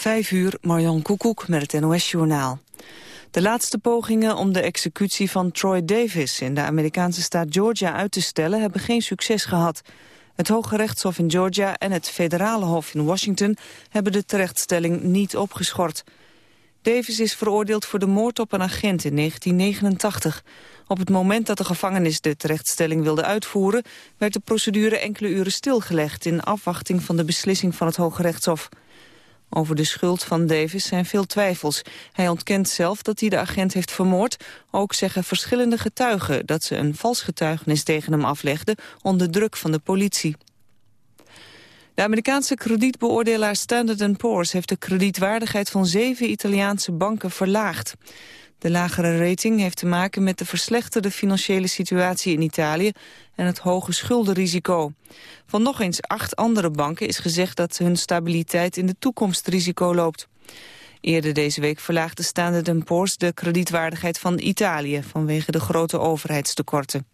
Vijf uur, Marjan Koekoek met het NOS-journaal. De laatste pogingen om de executie van Troy Davis in de Amerikaanse staat Georgia uit te stellen hebben geen succes gehad. Het Hoge Rechtshof in Georgia en het Federale Hof in Washington hebben de terechtstelling niet opgeschort. Davis is veroordeeld voor de moord op een agent in 1989. Op het moment dat de gevangenis de terechtstelling wilde uitvoeren... werd de procedure enkele uren stilgelegd... in afwachting van de beslissing van het Hoge Rechtshof. Over de schuld van Davis zijn veel twijfels. Hij ontkent zelf dat hij de agent heeft vermoord. Ook zeggen verschillende getuigen dat ze een vals getuigenis tegen hem aflegden... onder druk van de politie. De Amerikaanse kredietbeoordelaar Standard Poor's heeft de kredietwaardigheid van zeven Italiaanse banken verlaagd. De lagere rating heeft te maken met de verslechterde financiële situatie in Italië en het hoge schuldenrisico. Van nog eens acht andere banken is gezegd dat hun stabiliteit in de toekomst risico loopt. Eerder deze week verlaagde Standard Poor's de kredietwaardigheid van Italië vanwege de grote overheidstekorten.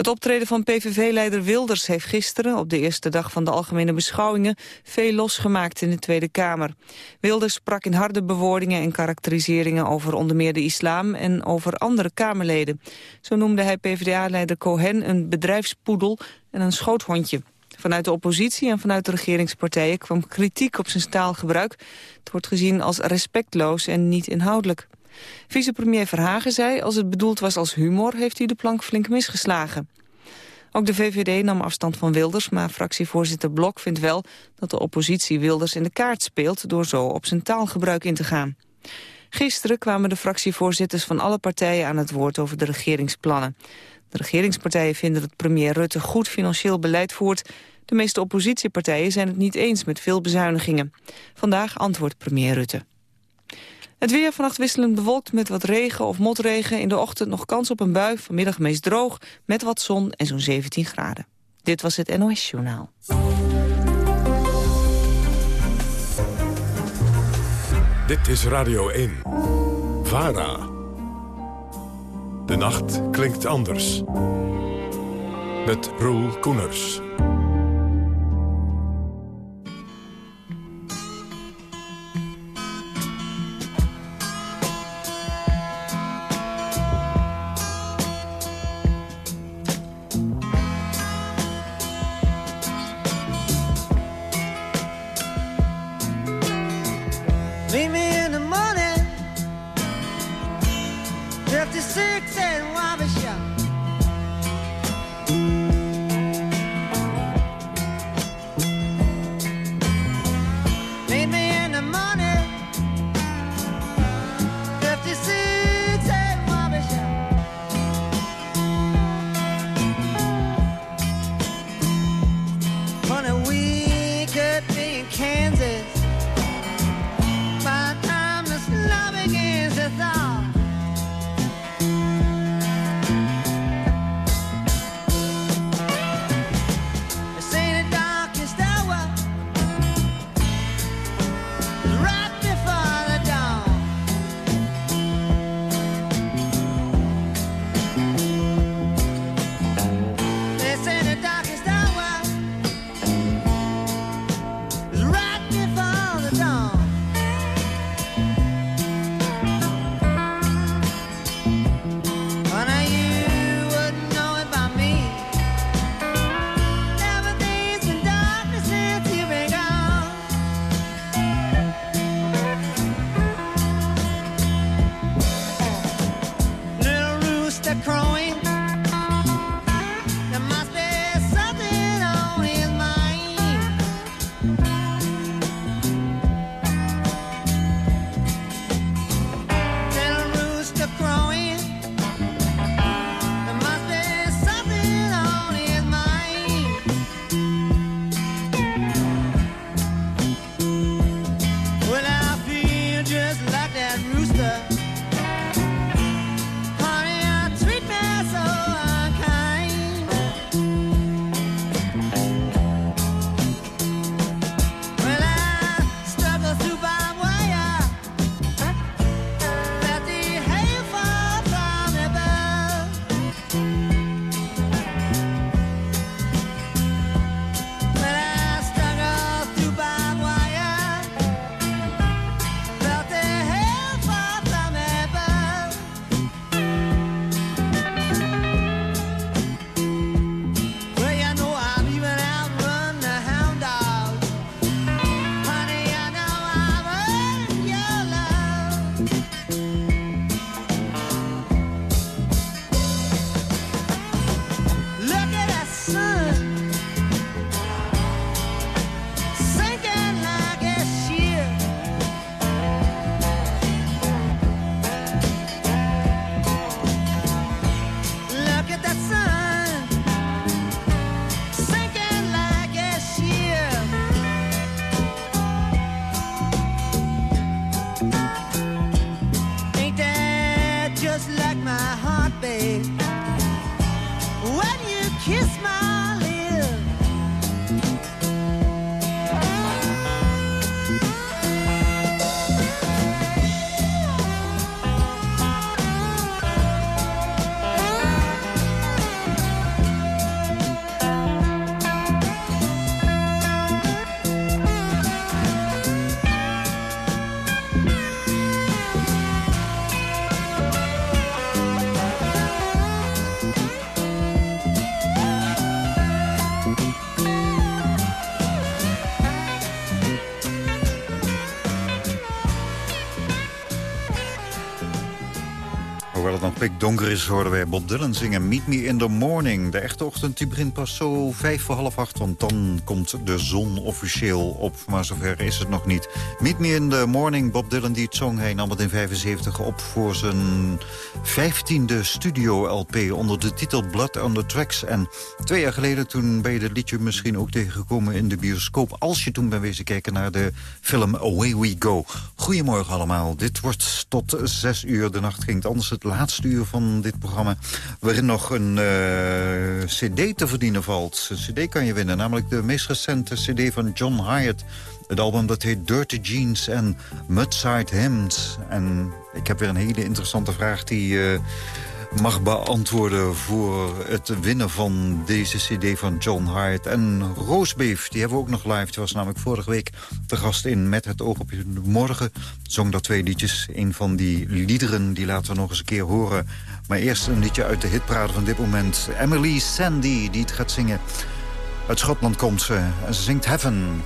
Het optreden van PVV-leider Wilders heeft gisteren, op de eerste dag van de algemene beschouwingen, veel losgemaakt in de Tweede Kamer. Wilders sprak in harde bewoordingen en karakteriseringen over onder meer de islam en over andere Kamerleden. Zo noemde hij PvdA-leider Cohen een bedrijfspoedel en een schoothondje. Vanuit de oppositie en vanuit de regeringspartijen kwam kritiek op zijn staalgebruik. Het wordt gezien als respectloos en niet inhoudelijk. Vicepremier Verhagen zei, als het bedoeld was als humor... heeft hij de plank flink misgeslagen. Ook de VVD nam afstand van Wilders, maar fractievoorzitter Blok vindt wel... dat de oppositie Wilders in de kaart speelt... door zo op zijn taalgebruik in te gaan. Gisteren kwamen de fractievoorzitters van alle partijen aan het woord over de regeringsplannen. De regeringspartijen vinden dat premier Rutte goed financieel beleid voert. De meeste oppositiepartijen zijn het niet eens met veel bezuinigingen. Vandaag antwoordt premier Rutte. Het weer vannacht wisselend bewolkt met wat regen of motregen. In de ochtend nog kans op een bui, vanmiddag meest droog... met wat zon en zo'n 17 graden. Dit was het NOS Journaal. Dit is Radio 1. VARA. De nacht klinkt anders. Met Roel Koeners. Nog pikdonker is, hoorden wij Bob Dylan zingen Meet Me in the Morning. De echte ochtend die begint pas zo vijf voor half acht, want dan komt de zon officieel op. Maar zover is het nog niet. Meet Me in the Morning, Bob Dylan die het zong. Hij nam het in 75 op voor zijn vijftiende studio-LP onder de titel Blood on the Tracks. En twee jaar geleden toen ben je dit liedje misschien ook tegengekomen in de bioscoop... als je toen bent wezen kijken naar de film Away We Go. Goedemorgen allemaal. Dit wordt tot zes uur. De nacht ging het anders het laatste uur van dit programma... waarin nog een uh, cd te verdienen valt. Een cd kan je winnen, namelijk de meest recente cd van John Hyatt... Het album dat heet Dirty Jeans en Mudside Hymns. En ik heb weer een hele interessante vraag die... Uh, mag beantwoorden voor het winnen van deze cd van John Hart. En Roosbeef, die hebben we ook nog live. Die was namelijk vorige week te gast in Met het oog op je morgen. Zong dat twee liedjes. Een van die liederen, die laten we nog eens een keer horen. Maar eerst een liedje uit de hitparade van dit moment. Emily Sandy, die het gaat zingen. Uit Schotland komt ze en ze zingt Heaven.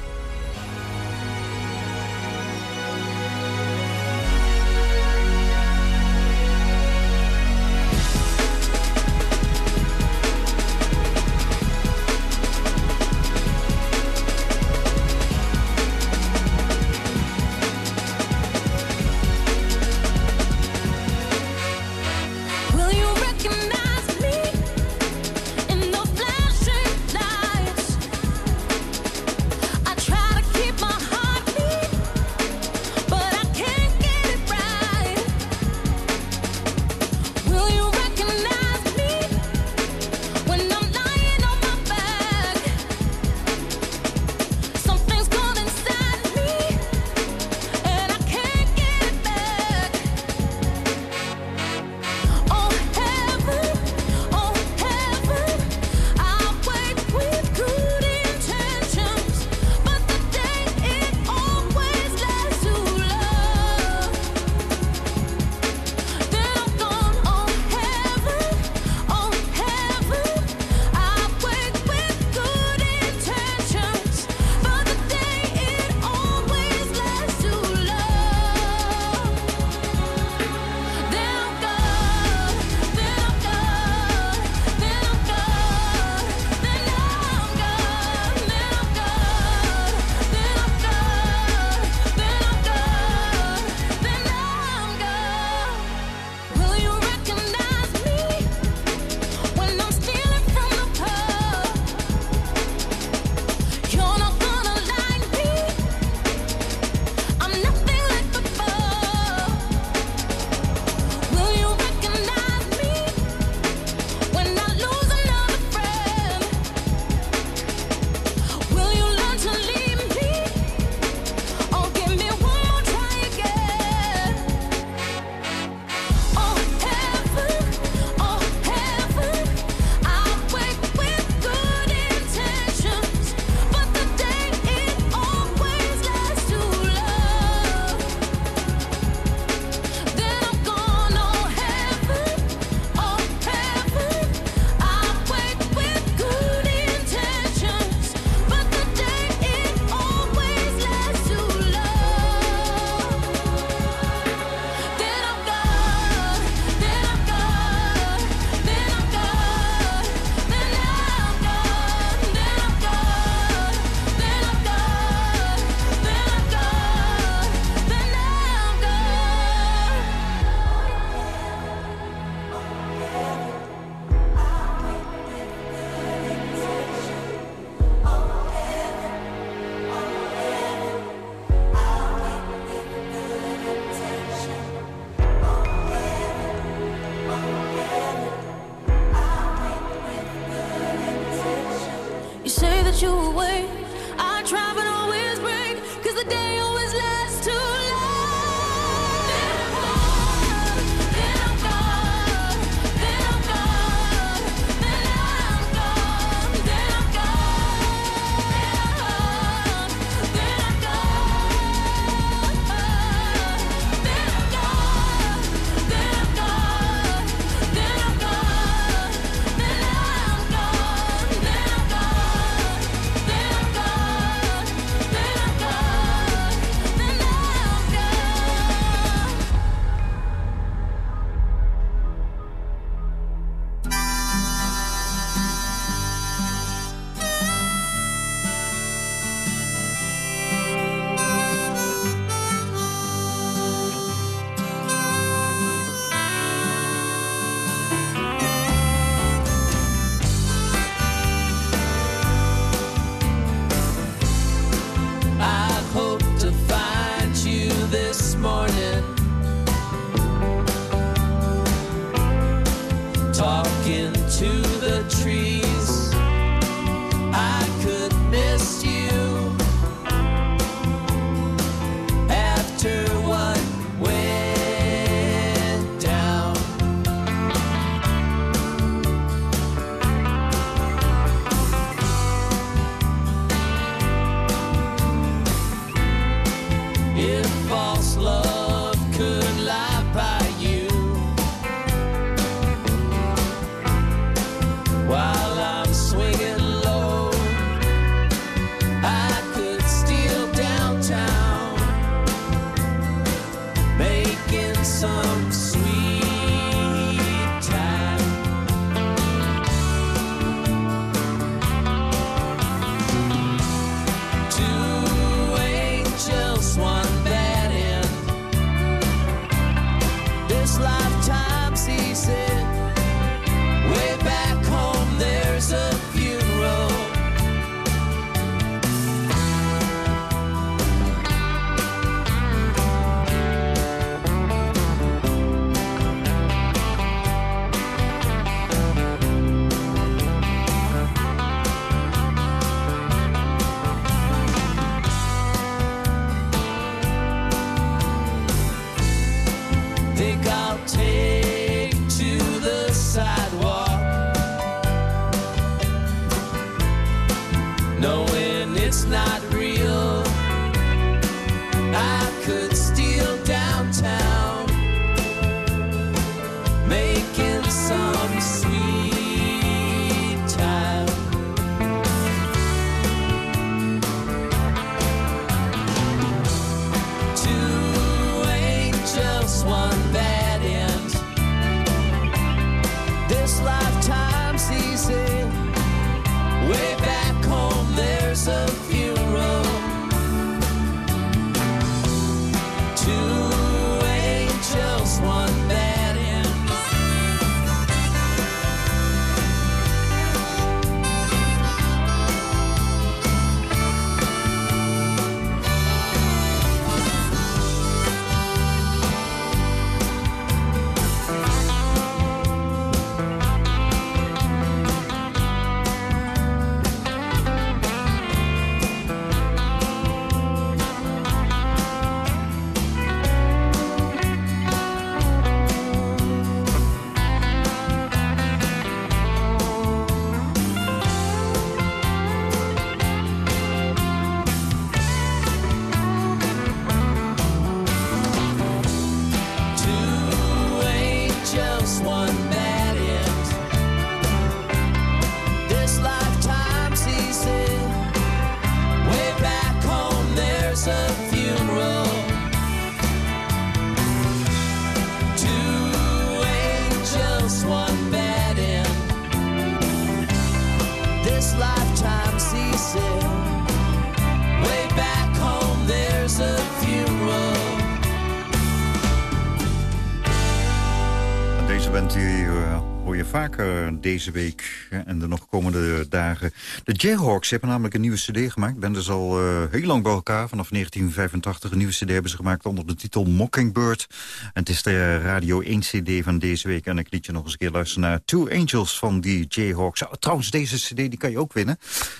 Deze week en de nog komende dagen. De Jayhawks hebben namelijk een nieuwe cd gemaakt. Ben dus al uh, heel lang bij elkaar. Vanaf 1985 een nieuwe cd hebben ze gemaakt onder de titel Mockingbird. En het is de Radio 1 cd van deze week. En ik liet je nog eens een keer luisteren naar Two Angels van die Jayhawks. Oh, trouwens, deze cd die kan je ook winnen.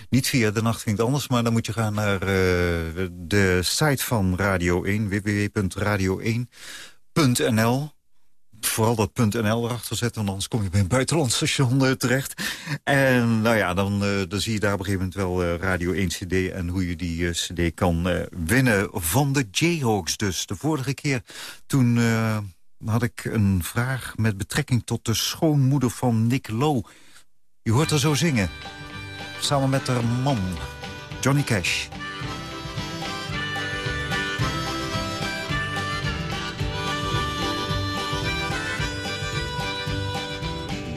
Niet via De Nacht Ging Anders, maar dan moet je gaan naar uh, de site van Radio 1. www.radio1.nl vooral dat .nl erachter zetten, anders kom je bij een buitenlands station uh, terecht. En nou ja, dan, uh, dan zie je daar op een gegeven moment wel uh, Radio 1 CD... en hoe je die CD kan winnen van de Jayhawks dus. De vorige keer toen had ik een vraag met betrekking tot de schoonmoeder van Nick Lowe. Je hoort haar zo zingen, samen met haar man, Johnny Cash.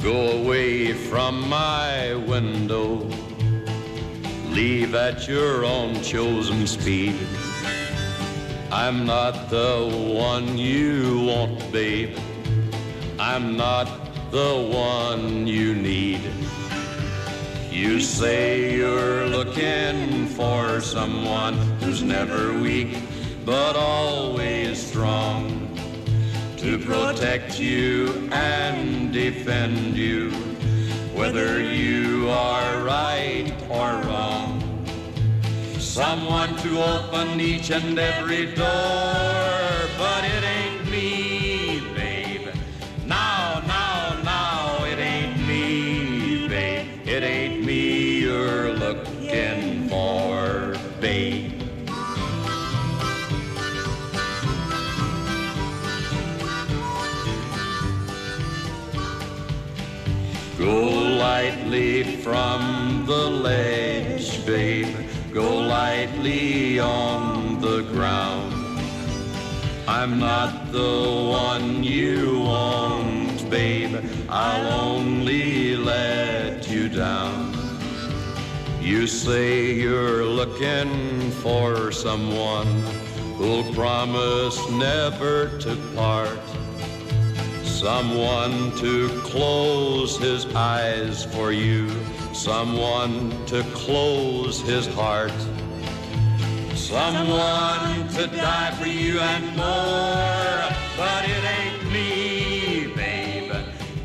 Go away from my window. Leave at your own chosen speed. I'm not the one you want, babe. I'm not the one you need. You say you're looking for someone who's never weak, but always strong protect you and defend you, whether you are right or wrong. Someone to open each and every door, but from the ledge, babe. Go lightly on the ground. I'm not the one you want, babe. I'll only let you down. You say you're looking for someone who'll promise never to part. Someone to close his eyes for you, someone to close his heart. Someone to die for you and more, but it ain't me, babe.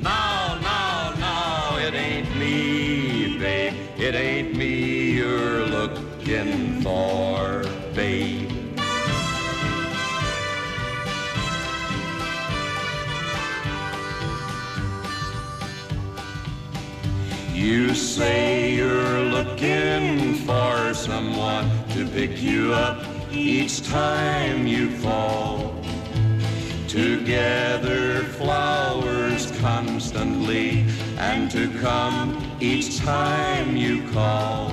No, no, no, it ain't me, babe. It ain't me you're looking for, You say you're looking for someone to pick you up each time you fall. To gather flowers constantly and to come each time you call.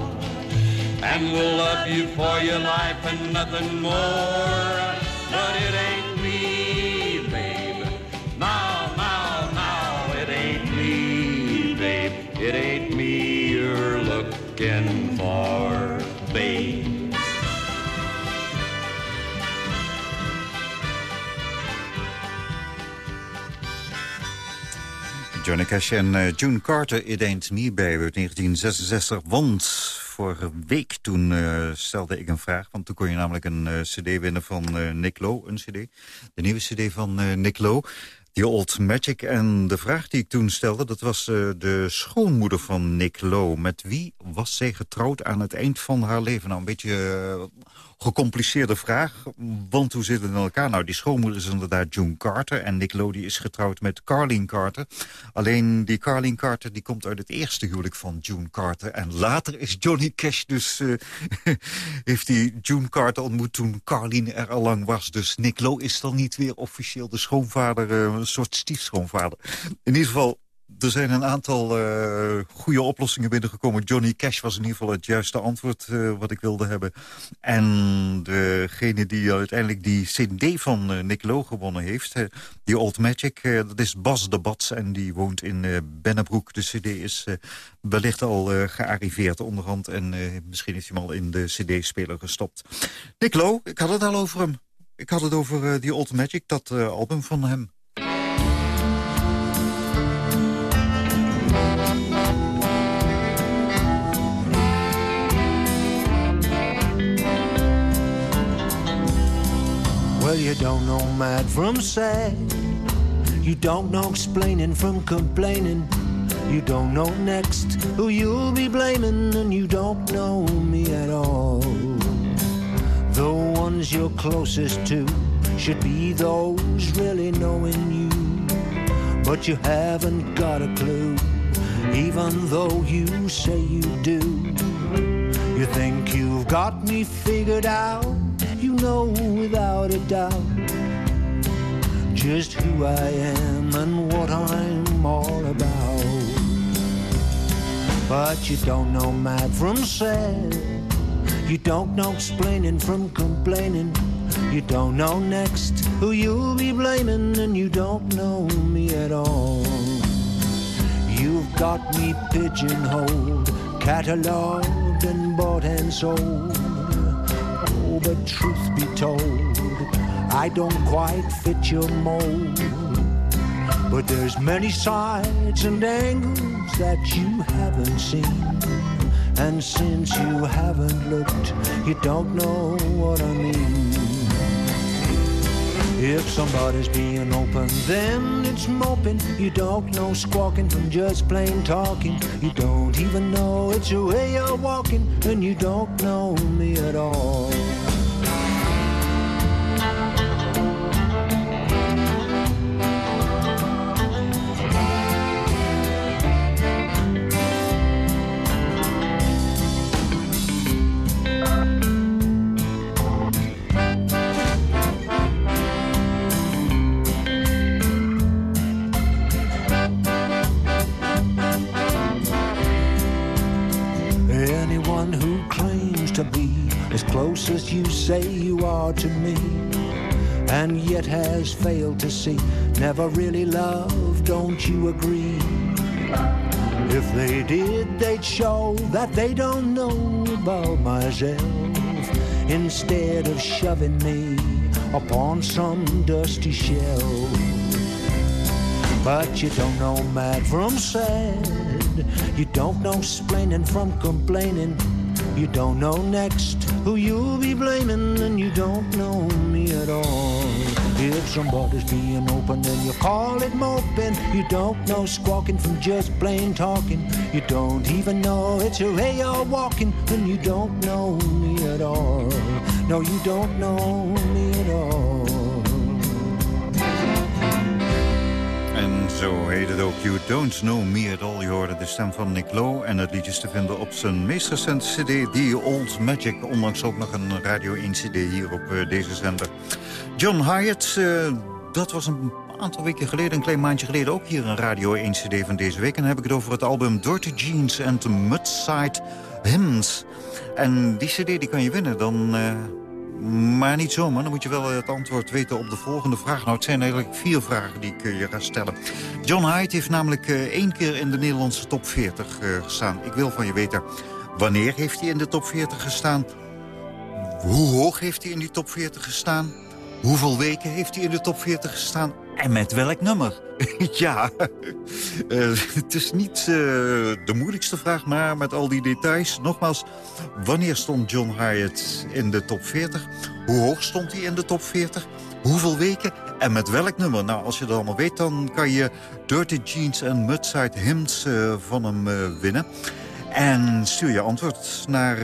And we'll love you for your life and nothing more. But it ain't Johnny Cash en uh, June Carter, It Ain't Me Baby uit 1966. Want vorige week toen uh, stelde ik een vraag. Want toen kon je namelijk een uh, cd winnen van Nick Lowe, een cd. De nieuwe cd van Nick Lowe. The Old Magic. En de vraag die ik toen stelde, dat was de schoonmoeder van Nick Lowe. Met wie was zij getrouwd aan het eind van haar leven? Nou, een beetje gecompliceerde vraag. Want hoe zit het in elkaar? Nou, die schoonmoeder is inderdaad June Carter. En Nick Lodi is getrouwd met Carleen Carter. Alleen die Carleen Carter die komt uit het eerste huwelijk van June Carter. En later is Johnny Cash dus... Uh, heeft hij June Carter ontmoet toen Carleen er al lang was. Dus Nick Lowe is dan niet weer officieel de schoonvader. Uh, een soort stiefschoonvader. In ieder geval er zijn een aantal uh, goede oplossingen binnengekomen. Johnny Cash was in ieder geval het juiste antwoord uh, wat ik wilde hebben. En degene die uiteindelijk die cd van uh, Nick Lowe gewonnen heeft... die Old Magic, dat is Bas de Bats en die woont in Bennebroek. De cd is wellicht al gearriveerd onderhand... en misschien is hij al in de cd-speler gestopt. Nick Lowe, ik had het al over hem. Ik had het over die Old Magic, dat album van hem. You don't know mad from sad. You don't know explaining from complaining. You don't know next who you'll be blaming, and you don't know me at all. The ones you're closest to should be those really knowing you. But you haven't got a clue, even though you say you do. You think you've got me figured out know without a doubt just who I am and what I'm all about. But you don't know mad from sad. You don't know explaining from complaining. You don't know next who you'll be blaming, and you don't know me at all. You've got me pigeonholed, catalogued, and bought and sold but truth be told, I don't quite fit your mold. But there's many sides and angles that you haven't seen. And since you haven't looked, you don't know what I mean. If somebody's being open, then it's moping. You don't know squawking from just plain talking. You don't even know it's the way you're walking, and you don't know me at all. To me and yet has failed to see. Never really loved, don't you agree? If they did, they'd show that they don't know about myself. Instead of shoving me upon some dusty shelf. But you don't know mad from sad. You don't know splaining from complaining. You don't know next who you'll be blaming, and you don't know me at all. If somebody's being open, then you call it moping. You don't know squawking from just plain talking. You don't even know it's your way you're walking, and you don't know me at all. No, you don't know zo heet het ook You Don't Know Me At All. Je hoorde de stem van Nick Lowe en het liedje is te vinden op zijn meest recente cd... The Old Magic, onlangs ook nog een Radio 1 cd hier op uh, deze zender. John Hyatt, uh, dat was een aantal weken geleden, een klein maandje geleden... ook hier een Radio 1 cd van deze week. En dan heb ik het over het album Dirty Jeans and Mudside Hymns. En die cd die kan je winnen, dan... Uh, maar niet zomaar, dan moet je wel het antwoord weten op de volgende vraag. Nou, het zijn eigenlijk vier vragen die ik je ga stellen. John Hyde heeft namelijk uh, één keer in de Nederlandse top 40 uh, gestaan. Ik wil van je weten, wanneer heeft hij in de top 40 gestaan? Hoe hoog heeft hij in die top 40 gestaan? Hoeveel weken heeft hij in de top 40 gestaan? En met welk nummer? ja, uh, het is niet uh, de moeilijkste vraag, maar met al die details. Nogmaals, wanneer stond John Hyatt in de top 40? Hoe hoog stond hij in de top 40? Hoeveel weken? En met welk nummer? Nou, als je dat allemaal weet, dan kan je Dirty Jeans en Mudside Hymns uh, van hem winnen. En stuur je antwoord naar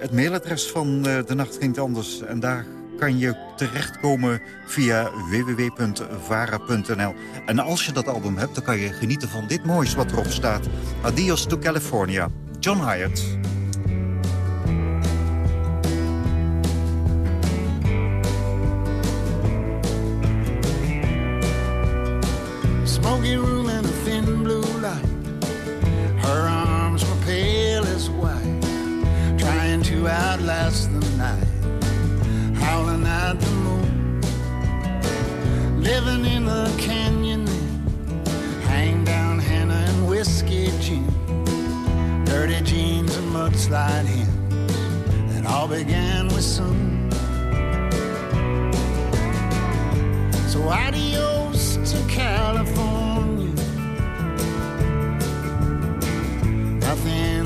het mailadres van De Nacht Ging Anders. En daar kan je terechtkomen via www.vara.nl. En als je dat album hebt, dan kan je genieten van dit moois wat erop staat. Adios to California. John Hyatt. Smoky room in a thin blue light. Her arms were pale as white, trying to outlast Living in a canyon, hang down henna and whiskey gin. Dirty jeans and mudslide hymns that all began with soon. So adios to California. Nothing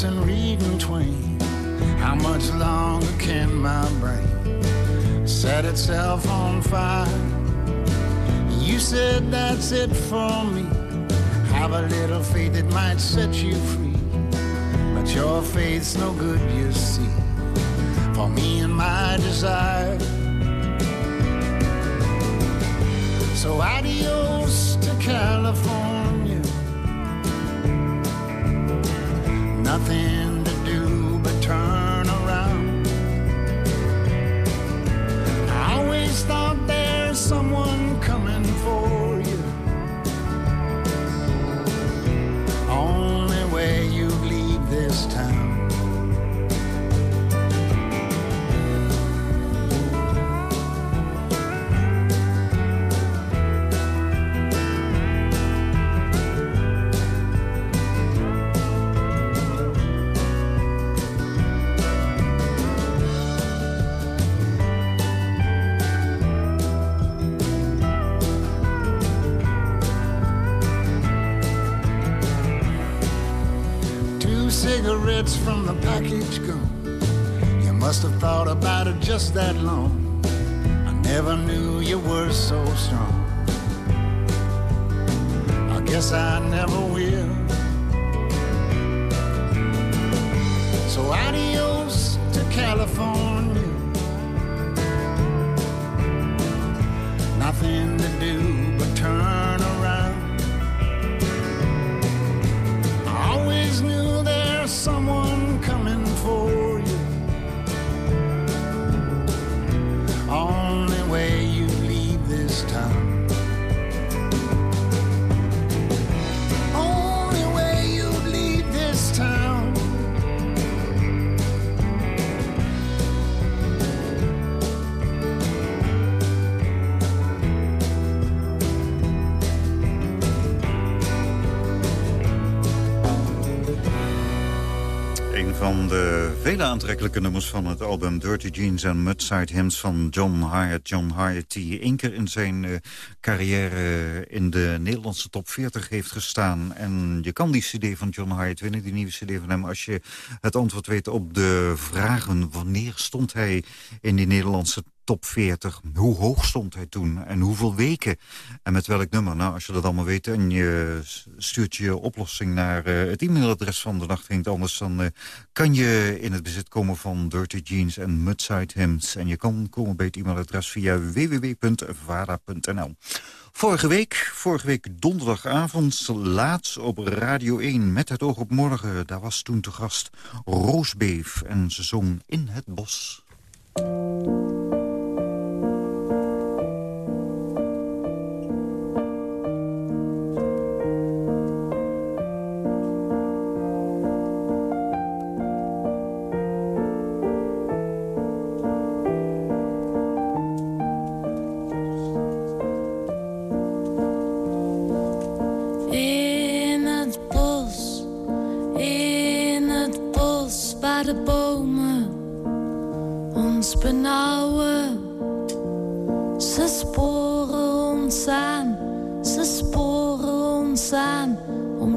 and reading Twain. How much longer can my brain set itself on fire? You said that's it for me. Have a little faith it might set you free. But your faith's no good, you see, for me and my desire. So adios to California. Nothing to do but turn around. I always thought there's someone coming for just that long. I never knew you were so strong. I guess I never will. Vele aantrekkelijke nummers van het album Dirty Jeans en Mudside Hymns van John Hyatt. John Hyatt die één keer in zijn eh, carrière in de Nederlandse top 40 heeft gestaan. En je kan die cd van John Hyatt winnen, die nieuwe cd van hem... als je het antwoord weet op de vragen. Wanneer stond hij in die Nederlandse top 40. Hoe hoog stond hij toen en hoeveel weken en met welk nummer? Nou, als je dat allemaal weet en je stuurt je oplossing naar uh, het e-mailadres van de Nacht Anders... dan uh, kan je in het bezit komen van Dirty Jeans en Mudside Hymns. En je kan komen bij het e-mailadres via www.vara.nl. Vorige week, vorige week donderdagavond, laat op Radio 1 met het oog op morgen. Daar was toen te gast Roosbeef en ze zong In het Bos.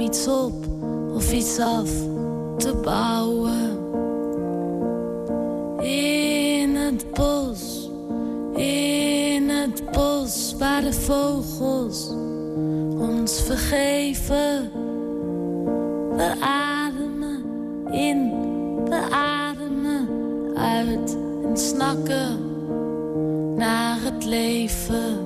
Iets op of iets af te bouwen. In het bos, in het bos waar de vogels ons vergeven. We ademen in, we ademen uit en snakken naar het leven.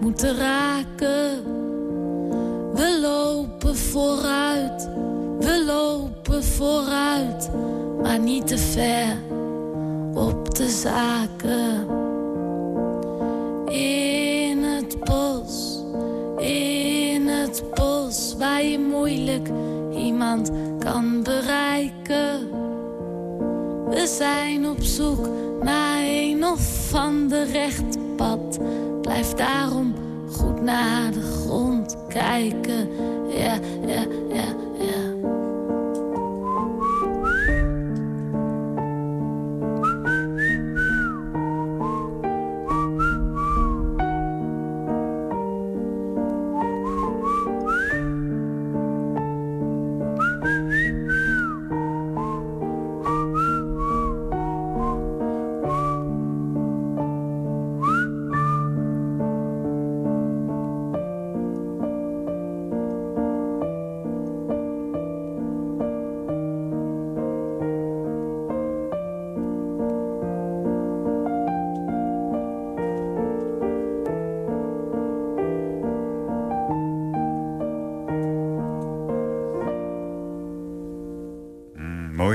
Moeten raken. We lopen vooruit, we lopen vooruit, maar niet te ver op de zaken. In het bos, in het bos waar je moeilijk iemand kan bereiken. We zijn op zoek naar een of ander recht. Blijf daarom goed naar de grond kijken.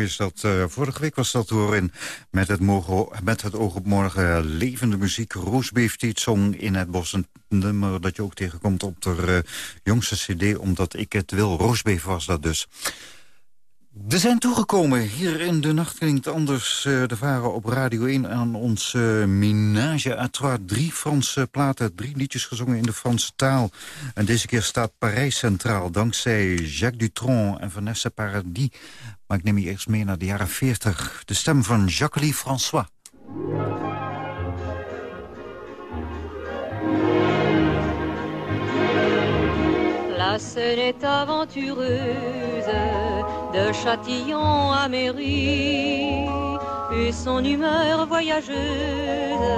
Is dat. eh, vorige week was dat door in met het, met het oog op morgen levende muziek. Roosbeef die zong in het bos. Een nummer dat je ook tegenkomt op de eh, jongste cd. Omdat ik het wil. Roosbeef was dat dus. We zijn toegekomen hier in De Nacht Klinkt Anders. Uh, de varen op Radio 1 aan ons uh, Minage à Trois. Drie Franse platen, drie liedjes gezongen in de Franse taal. En deze keer staat Parijs centraal. Dankzij Jacques Dutronc en Vanessa Paradis. Maar ik neem je eerst mee naar de jaren 40. De stem van Jacqueline François. La scène est aventureuse, de Châtillon à Mairie, et son humeur voyageuse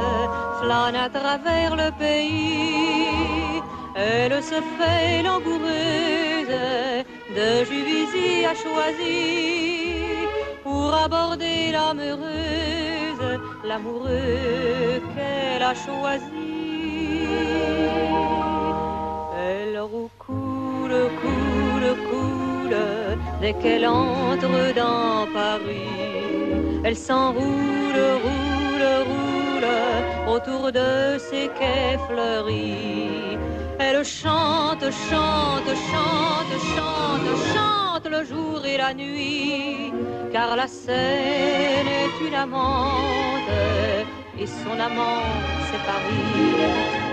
flâne à travers le pays. Elle se fait langoureuse, de Juvisy à Choisy, pour aborder l'amoureuse, l'amoureux qu'elle a choisi. Elle coule, coule, coule, dès qu'elle entre dans Paris. Elle s'enroule, roule, roule, autour de ses quais fleuris. Elle chante, chante, chante, chante, chante le jour et la nuit, car la Seine est une amante, et son amant c'est Paris.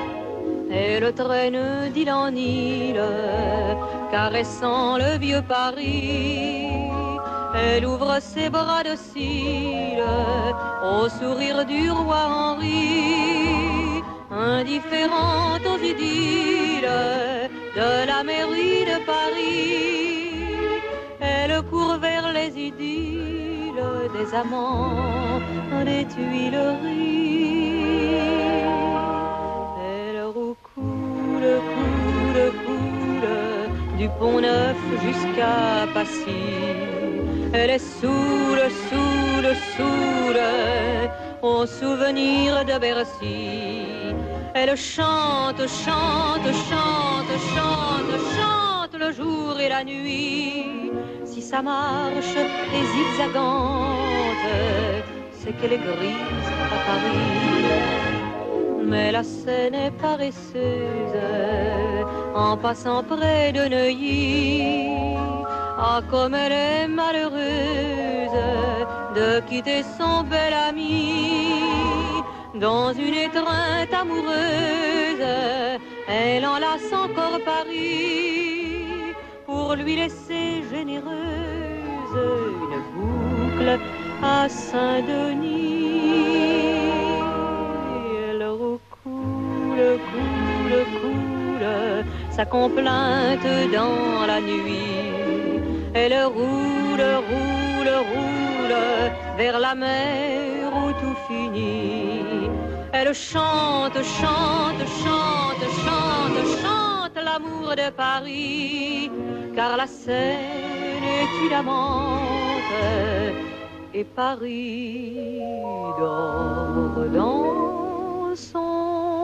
Elle traîne d'île en île, caressant le vieux Paris. Elle ouvre ses bras de cire au sourire du roi Henri, indifférente aux idylles de la mairie de Paris. Elle court vers les idylles des amants des Tuileries. Du pont neuf jusqu'à Passy. Elle est saoule, saoule, saoule, au souvenir de Bercy. Elle chante, chante, chante, chante, chante le jour et la nuit. Si ça marche est zigzagante, c'est qu'elle est grise à Paris mais la scène est paresseuse en passant près de Neuilly. Ah, comme elle est malheureuse de quitter son bel ami. Dans une étreinte amoureuse, elle enlace encore Paris pour lui laisser généreuse une boucle à Saint-Denis. Coule, coule, sa complainte dans la nuit. Elle roule, roule, roule vers la mer où tout finit. Elle chante, chante, chante, chante, chante l'amour de Paris, car la Seine est une amante et Paris dort dans son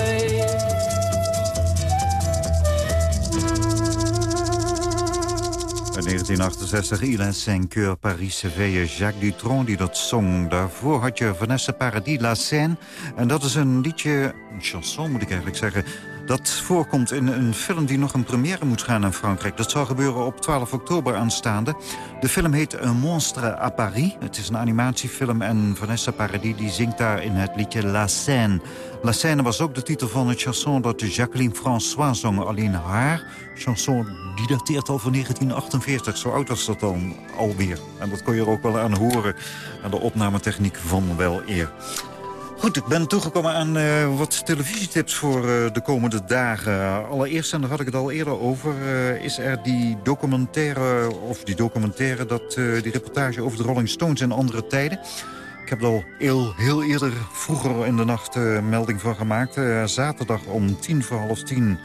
1968, Il a cinq heures Paris s'éveille, Jacques Dutronc die dat zong. Daarvoor had je Vanessa Paradis, La Seine. En dat is een liedje, een chanson moet ik eigenlijk zeggen... dat voorkomt in een film die nog een première moet gaan in Frankrijk. Dat zal gebeuren op 12 oktober aanstaande. De film heet Un monstre à Paris. Het is een animatiefilm en Vanessa Paradis die zingt daar in het liedje La Seine. La Seine was ook de titel van het chanson dat Jacqueline François zong. Alleen haar chanson die dateert al van 1948. Zo oud was dat dan alweer. En dat kon je er ook wel aan horen aan de opnametechniek van Wel Eer. Goed, ik ben toegekomen aan uh, wat televisietips voor uh, de komende dagen. Allereerst, en daar had ik het al eerder over... Uh, is er die documentaire, of die documentaire... Dat, die reportage over de Rolling Stones in andere tijden. Ik heb er al heel, heel eerder vroeger in de nacht melding van gemaakt. zaterdag om tien voor half tien...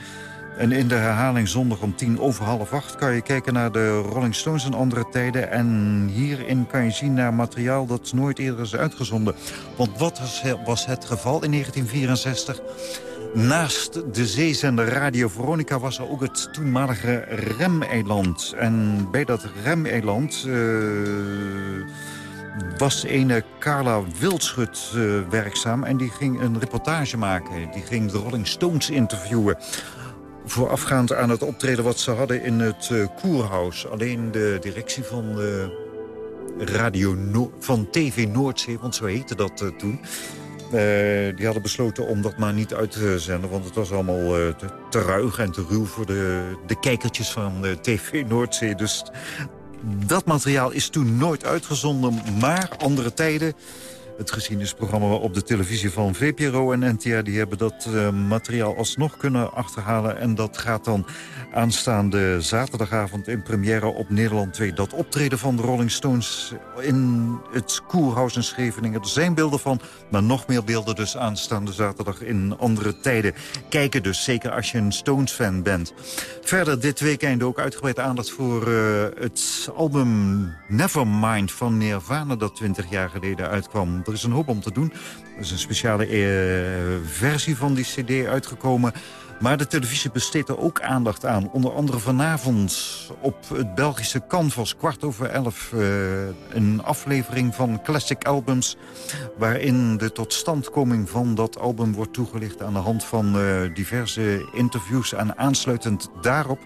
En in de herhaling zondag om tien over half acht... kan je kijken naar de Rolling Stones en andere tijden. En hierin kan je zien naar materiaal dat nooit eerder is uitgezonden. Want wat was het geval in 1964? Naast de zeezender Radio Veronica was er ook het toenmalige Remeiland. En bij dat Remeiland... Uh was ene Carla Wildschut uh, werkzaam... en die ging een reportage maken. Die ging de Rolling Stones interviewen voorafgaand aan het optreden wat ze hadden in het uh. Alleen de directie van, uh, radio van TV Noordzee, want zo heette dat uh, toen... die hadden besloten om dat maar niet uit te zenden... want het was allemaal te, te, ruig en te ruw voor de, de kijkertjes van TV Noordzee. Dus dat materiaal is toen nooit uitgezonden, maar andere tijden het geschiedenisprogramma op de televisie van VPRO en NTA... die hebben dat uh, materiaal alsnog kunnen achterhalen. En dat gaat dan aanstaande zaterdagavond in première op Nederland 2. Dat optreden van de Rolling Stones in het Koerhuis in Scheveningen. Er zijn beelden van, maar nog meer beelden dus aanstaande zaterdag in andere tijden. Kijken dus, zeker als je een Stones-fan bent. Verder dit weekend ook uitgebreid aandacht voor uh, het album Nevermind van Nirvana... dat 20 jaar geleden uitkwam. Er is een hoop om te doen. Er is een speciale uh, versie van die cd uitgekomen... Maar de televisie besteedt er ook aandacht aan. Onder andere vanavond op het Belgische Canvas, kwart over elf... Uh, een aflevering van Classic Albums... waarin de totstandkoming van dat album wordt toegelicht... aan de hand van uh, diverse interviews. En aansluitend daarop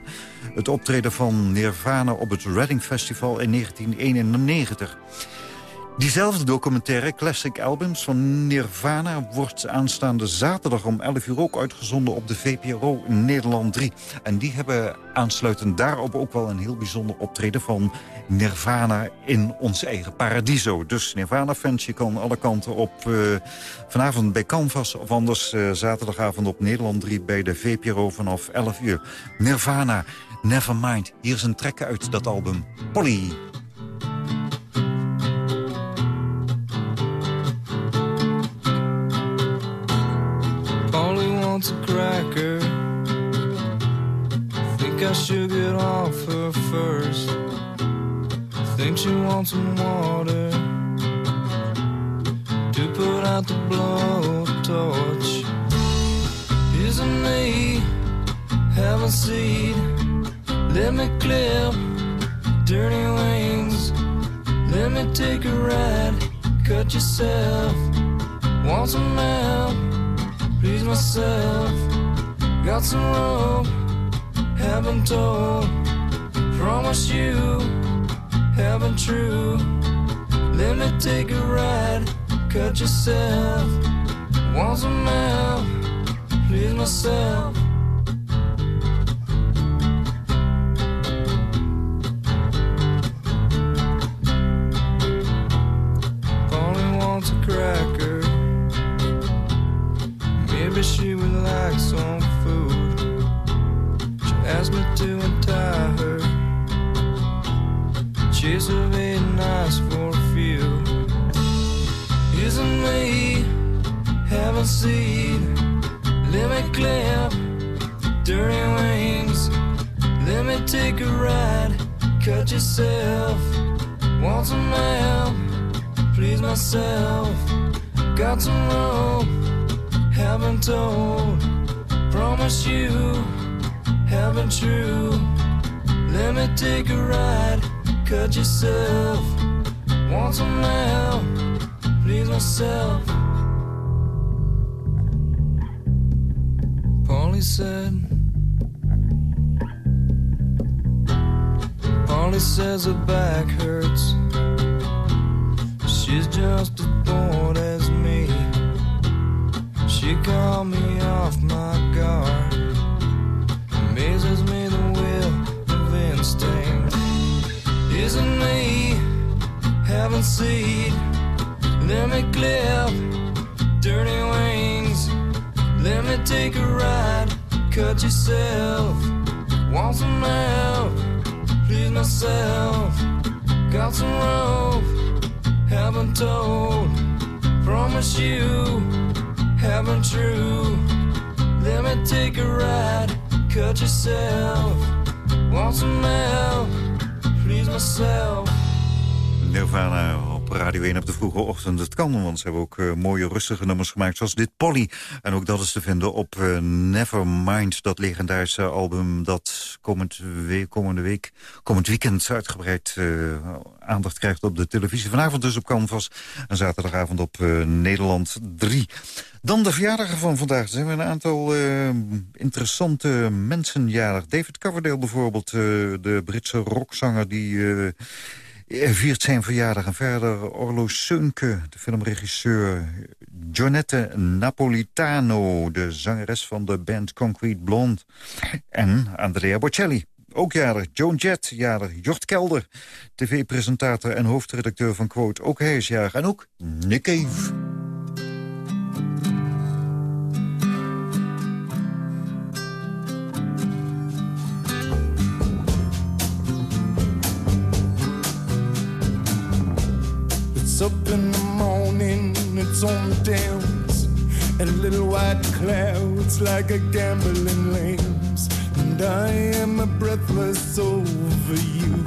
het optreden van Nirvana op het Reading Festival in 1991... Diezelfde documentaire, Classic Albums van Nirvana... wordt aanstaande zaterdag om 11 uur ook uitgezonden op de VPRO Nederland 3. En die hebben aansluitend daarop ook wel een heel bijzonder optreden... van Nirvana in ons eigen paradiso. Dus Nirvana-fans, je kan alle kanten op uh, vanavond bij Canvas... of anders uh, zaterdagavond op Nederland 3 bij de VPRO vanaf 11 uur. Nirvana, Nevermind. Hier is een trek uit dat album. Polly. Wants a cracker. Think I should get off her first. Think she wants some water to put out the blowtorch. Isn't me have a seed? Let me clip dirty wings. Let me take a ride. Cut yourself. Want some help? Please myself. Got some rope, haven't told. Promise you, haven't true. Let me take a ride, cut yourself. Want some help, please myself. Cut yourself. Want some help? Please myself. Got some rope. Haven't told. Promise you haven't true. Let me take a ride, cut yourself. Want some help, please myself. Nirvana Radio 1 op de vroege ochtend. Het kan, want ze hebben ook uh, mooie rustige nummers gemaakt, zoals dit Polly. En ook dat is te vinden op uh, Nevermind, dat legendarische album... dat komend week, komende week, komend weekend uitgebreid uh, aandacht krijgt op de televisie. Vanavond dus op Canvas en zaterdagavond op Nederland 3. Dan de verjaardagen van vandaag. Er zijn een aantal interessante mensen jarig. David Coverdale bijvoorbeeld, de Britse rockzanger... die viert zijn verjaardag. En verder Orlo Sunke, de filmregisseur. Jonette Napolitano, de zangeres van de band Concrete Blonde. En Andrea Bocelli. Ook jarig, Joan Jett, jarig, Jort Kelder, tv-presentator en hoofdredacteur van Quote. Ook hij is jarig. En ook Nick Cave. Up in the morning, it's on the downs, and little white clouds like a gambling lambs. And I am a breathless over you,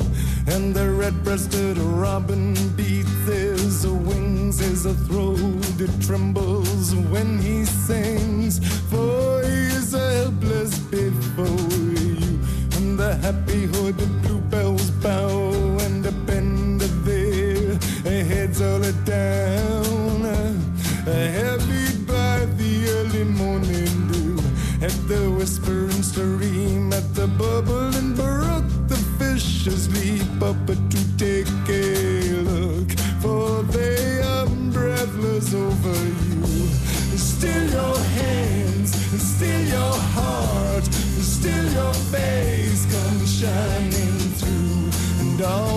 and the red-breasted robin beats his wings, his throat it trembles when he sings, for he is helpless before you, and the happy hooded bluebells all down, heavy by the early morning dew, at the whispering stream, at the bubbling brook, the fishes leap up to take a look, for they are breathless over you. Still your hands, still your heart, still your face come shining through, and all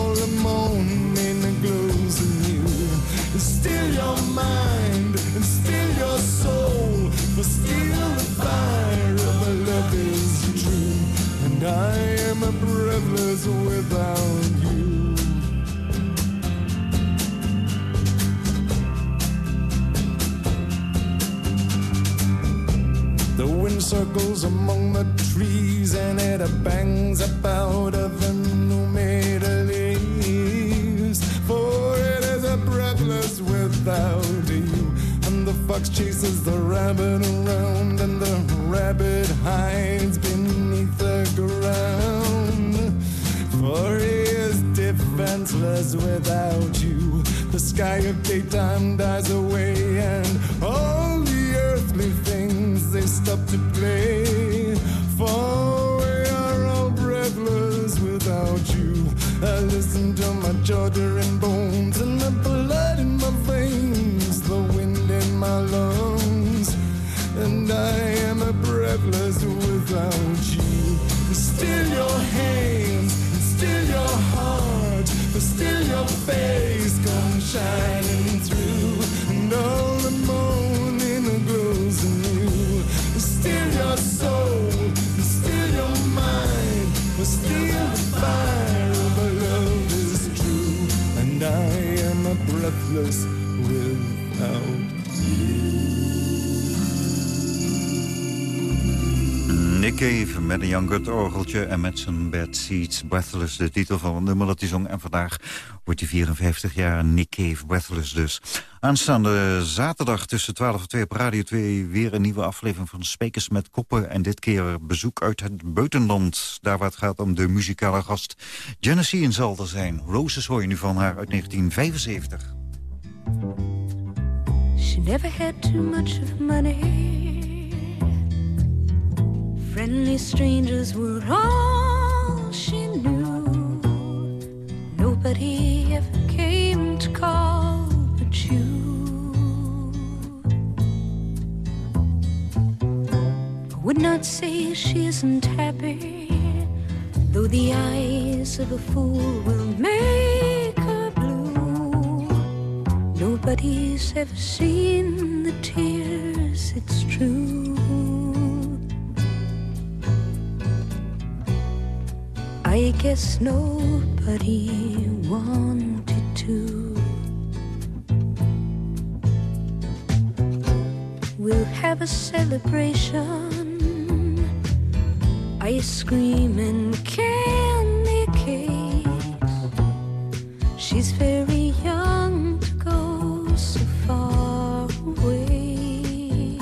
without you. The wind circles among the trees and it bangs about the new made leaves. For it is a breathless without you. And the fox chases the rabbit around and the rabbit hides defenseless without you. The sky of daytime dies away and all the earthly things they stop to play. For we are all breathless without you. I listen to my bones and the shining through, and all the morning glows you. Still your soul, still your mind, but still the fire of a love is true, and I am a breathless without Cave met een Young Gut orgeltje en met zijn Bad Seeds Breathless. De titel van het nummer dat hij zong. En vandaag wordt hij 54 jaar. Nick Cave Breathless dus. Aanstaande zaterdag tussen 12 en 2 op Radio 2... weer een nieuwe aflevering van Spekers met Koppen. En dit keer bezoek uit het buitenland. Daar waar het gaat om de muzikale gast. Genesee zal er zijn. Roses hoor je nu van haar uit 1975. She never had too much of money Friendly strangers were all she knew. Nobody ever came to call but you. I would not say she isn't happy, though the eyes of a fool will make her blue. Nobody's ever seen the tears, it's true. I guess nobody wanted to. We'll have a celebration, ice cream and candy cakes. She's very young to go so far away.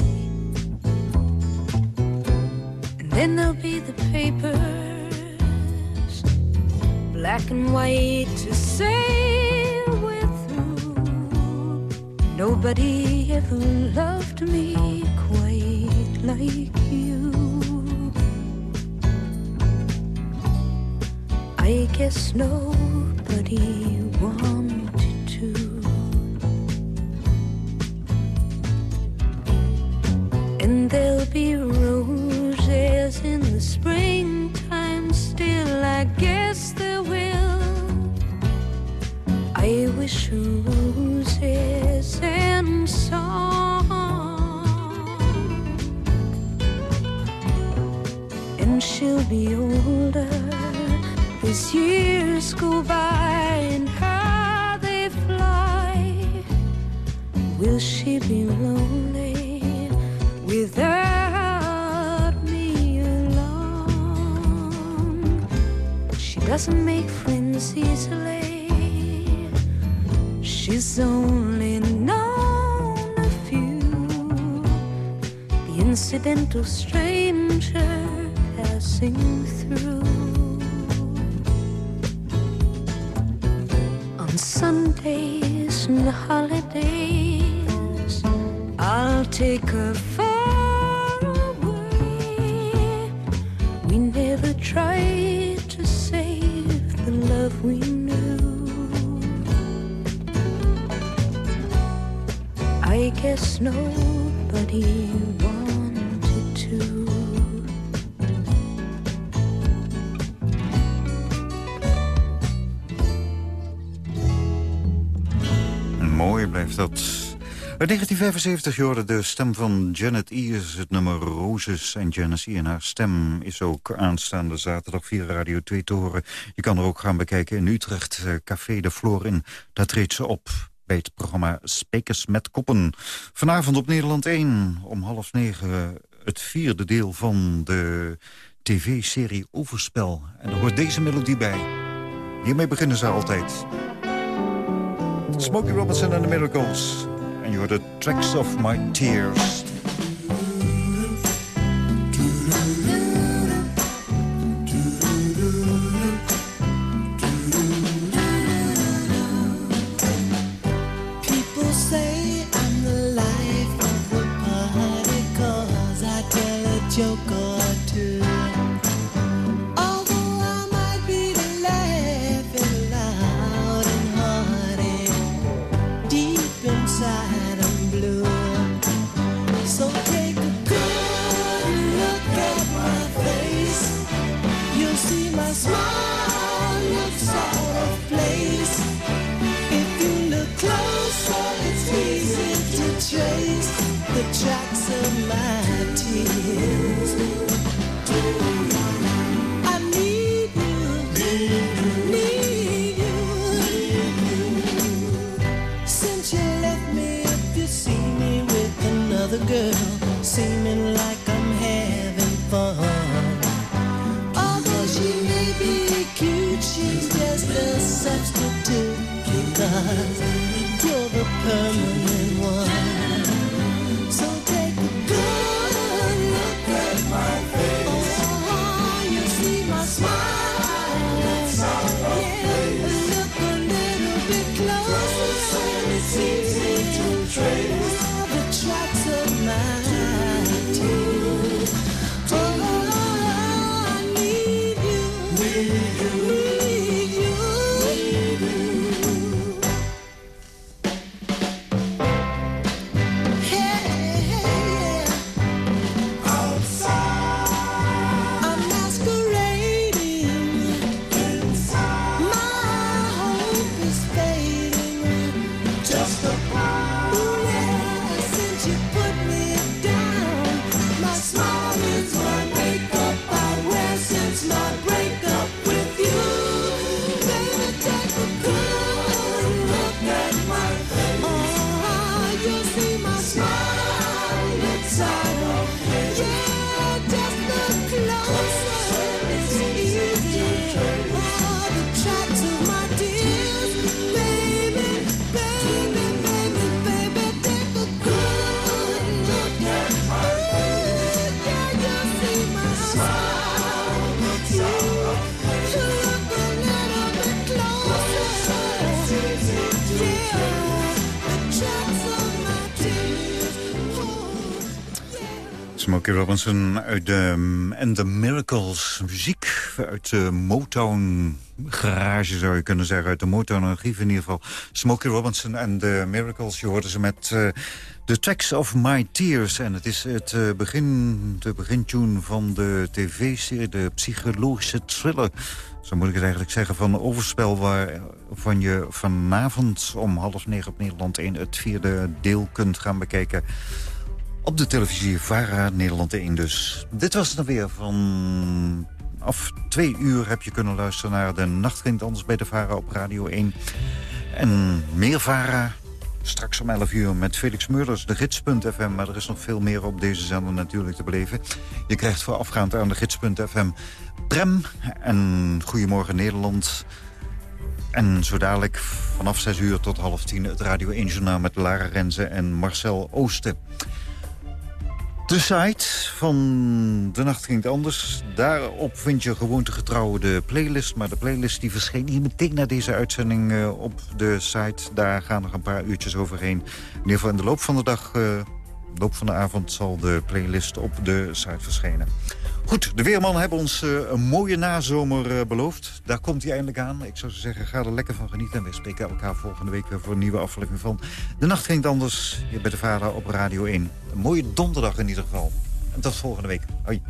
And then there'll be the paper black and white to say we're through. Nobody ever loved me quite like you. I guess nobody wanted incidental stranger passing through. On Sundays and holidays, I'll take her far away. We never tried to save the love we knew. I guess nobody Dat. Uit 1975 hoorde de stem van Janet Ears, het nummer Roses. En Janet E. en haar stem is ook aanstaande zaterdag via Radio 2 te horen. Je kan er ook gaan bekijken in Utrecht, eh, Café de Florin. Daar treedt ze op bij het programma Spekers met Koppen. Vanavond op Nederland 1 om half negen het vierde deel van de tv-serie Overspel. En er hoort deze melodie bij. Hiermee beginnen ze altijd. Smokey Robinson and the Miracles. And you are the tracks of my tears. Seeming like I'm having fun. Although she may be cute, she's just a substitute you're the permanent Uit de en The Miracles. Muziek uit de Motown garage zou je kunnen zeggen. Uit de Motown archief in ieder geval. Smokey Robinson en The Miracles. Je hoorde ze met uh, The Tracks of My Tears. En het is het uh, begin, de begintune van de tv-serie. De psychologische thriller. Zo moet ik het eigenlijk zeggen. Van Overspel waarvan je vanavond om half negen op Nederland 1 het vierde deel kunt gaan bekijken. Op de televisie VARA Nederland 1 dus. Dit was het dan weer van... Af twee uur heb je kunnen luisteren naar de Nacht anders bij de VARA op Radio 1. En meer VARA straks om 11 uur met Felix Meurders, de gids.fm. Maar er is nog veel meer op deze zender natuurlijk te beleven. Je krijgt voorafgaand aan de gids.fm Prem en Goedemorgen Nederland... En zo dadelijk vanaf 6 uur tot half 10 het Radio 1 Journaal met Lara Renze en Marcel Oosten. De site van De Nacht Ging Het Anders. Daarop vind je gewoontegetrouw de playlist. Maar de playlist die verscheen niet meteen na deze uitzending uh, op de site. Daar gaan nog een paar uurtjes overheen. In ieder geval in de loop van de dag, uh, loop van de avond... zal de playlist op de site verschijnen. Goed, de Weermannen hebben ons uh, een mooie nazomer uh, beloofd. Daar komt hij eindelijk aan. Ik zou zeggen, ga er lekker van genieten. En we spreken elkaar volgende week weer voor een nieuwe aflevering van... De Nacht Ging Anders, hier bij de Vader op Radio 1. Een mooie donderdag in ieder geval. En tot volgende week. Hoi.